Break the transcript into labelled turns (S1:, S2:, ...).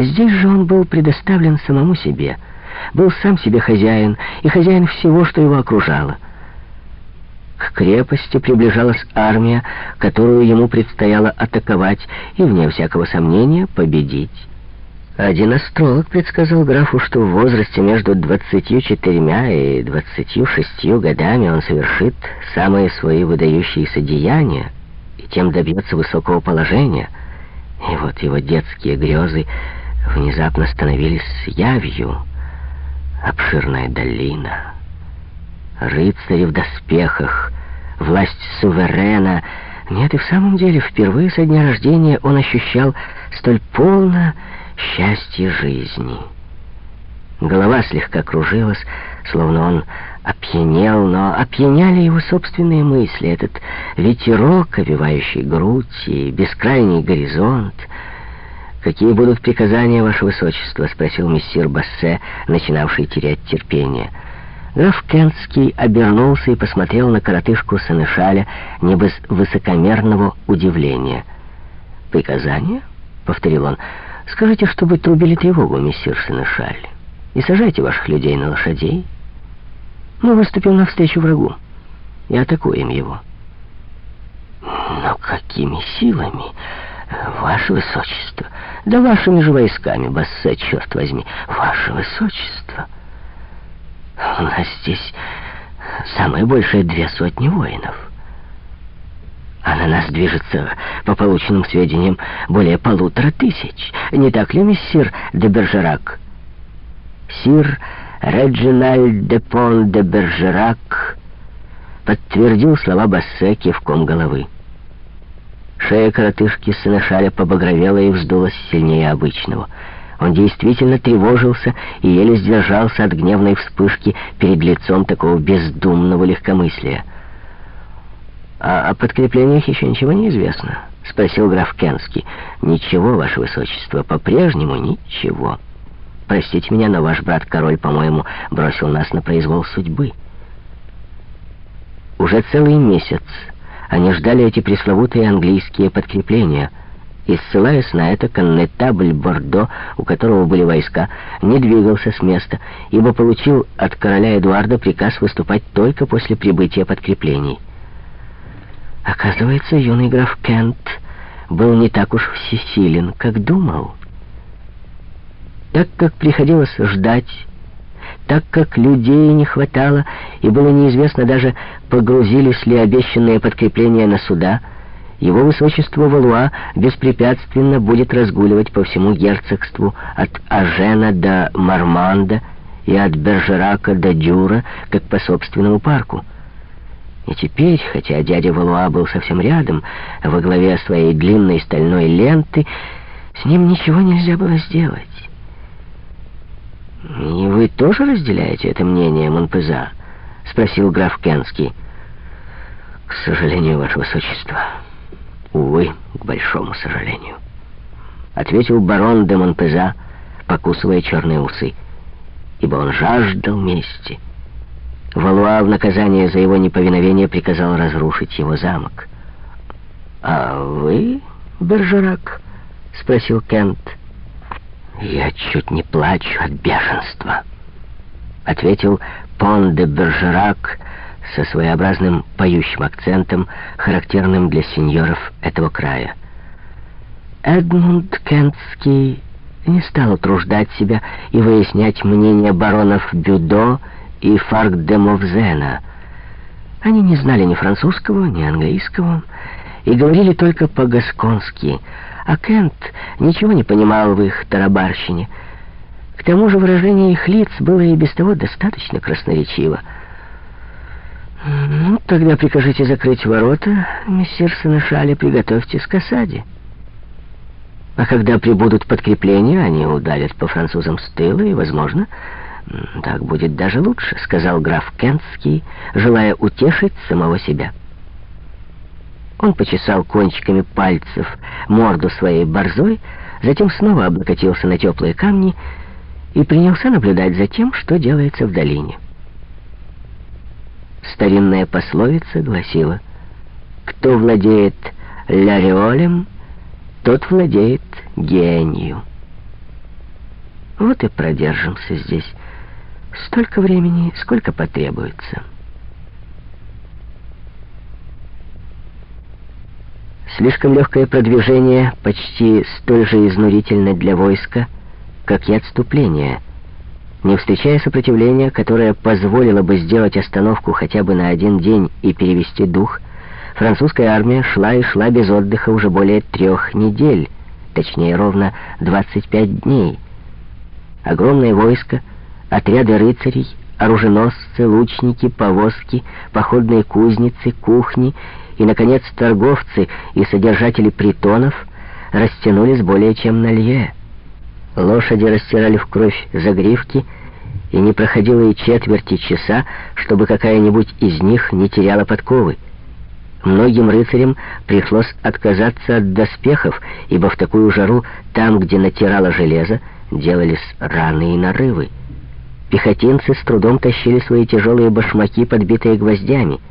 S1: Здесь же он был предоставлен самому себе, был сам себе хозяин и хозяин всего, что его окружало. К крепости приближалась армия, которую ему предстояло атаковать и, вне всякого сомнения, победить. Один астролог предсказал графу, что в возрасте между 24 и 26 годами он совершит самые свои выдающиеся деяния и тем добьется высокого положения. И вот его детские грезы внезапно становились явью. Обширная долина, рыцари в доспехах, власть суверена. Нет, и в самом деле впервые со дня рождения он ощущал столь полно счастье жизни. Голова слегка кружилась, словно он опьянел, но опьяняли его собственные мысли, этот ветерок, овивающий грудь и бескрайний горизонт. «Какие будут приказания, Ваше Высочество?» — спросил мессир Бассе, начинавший терять терпение. Граф Кентский обернулся и посмотрел на коротышку Сенешаля не без высокомерного удивления. «Приказания?» — повторил он. Скажите, чтобы трубили тревогу, мессир Сенешаль, и сажайте ваших людей на лошадей. Мы выступим навстречу врагу и атакуем его. Но какими силами, ваше высочество? Да вашими же войсками, Бассе, черт возьми, ваше высочество. У нас здесь самое большее две сотни воинов а на нас движется, по полученным сведениям, более полутора тысяч. Не так ли, мессир де Бержерак? Сир Реджиналь де Пон де Бержерак подтвердил слова Бассе кивком головы. Шея коротышки Сенешаля побагровела и вздулась сильнее обычного. Он действительно тревожился и еле сдержался от гневной вспышки перед лицом такого бездумного легкомыслия. «А о подкреплениях еще ничего не известно?» — спросил граф Кенский. «Ничего, ваше высочество, по-прежнему ничего. Простите меня, но ваш брат-король, по-моему, бросил нас на произвол судьбы». Уже целый месяц они ждали эти пресловутые английские подкрепления, и, ссылаясь на это, коннетабль Бордо, у которого были войска, не двигался с места, ибо получил от короля Эдуарда приказ выступать только после прибытия подкреплений. Оказывается, юный граф Кент был не так уж всесилен, как думал. Так как приходилось ждать, так как людей не хватало, и было неизвестно даже, погрузились ли обещанные подкрепления на суда, его высочество Валуа беспрепятственно будет разгуливать по всему герцогству от Ажена до Марманда и от Бержерака до Дюра, как по собственному парку. И теперь, хотя дядя Валуа был совсем рядом, во главе своей длинной стальной ленты, с ним ничего нельзя было сделать. «И вы тоже разделяете это мнение, Монпеза?» — спросил граф Кенский. «К сожалению, ваше высочество. Увы, к большому сожалению», — ответил барон де Монпеза, покусывая черные усы, ибо он жаждал мести. Валуа в наказание за его неповиновение приказал разрушить его замок. «А вы, Бержерак?» — спросил Кент. «Я чуть не плачу от бешенства», — ответил Пон де Бержерак со своеобразным поющим акцентом, характерным для сеньоров этого края. Эдмунд Кентский не стал утруждать себя и выяснять мнение баронов Бюдо и Фарк де Мовзена. Они не знали ни французского, ни английского и говорили только по-гасконски, а Кент ничего не понимал в их тарабарщине. К тому же выражение их лиц было и без того достаточно красноречиво. «Ну, тогда прикажите закрыть ворота, мессир Сенешале, приготовьтесь к осаде. А когда прибудут подкрепления, они ударят по французам с тыла и, возможно, «Так будет даже лучше», — сказал граф Кентский, желая утешить самого себя. Он почесал кончиками пальцев морду своей борзой, затем снова облокотился на теплые камни и принялся наблюдать за тем, что делается в долине. Старинная пословица гласила «Кто владеет ляреолем, тот владеет гению». Вот и продержимся здесь столько времени, сколько потребуется. Слишком легкое продвижение почти столь же изнурительно для войска, как и отступление. Не встречая сопротивления, которое позволило бы сделать остановку хотя бы на один день и перевести дух, французская армия шла и шла без отдыха уже более трех недель, точнее ровно 25 дней. Огромное войско, отряды рыцарей, оруженосцы, лучники, повозки, походные кузницы, кухни и, наконец, торговцы и содержатели притонов растянулись более чем на лье. Лошади растирали в кровь загривки, и не проходило и четверти часа, чтобы какая-нибудь из них не теряла подковы. Многим рыцарям пришлось отказаться от доспехов, ибо в такую жару, там, где натирало железо, делались раны и нарывы. Пехотинцы с трудом тащили свои тяжелые башмаки, подбитые гвоздями —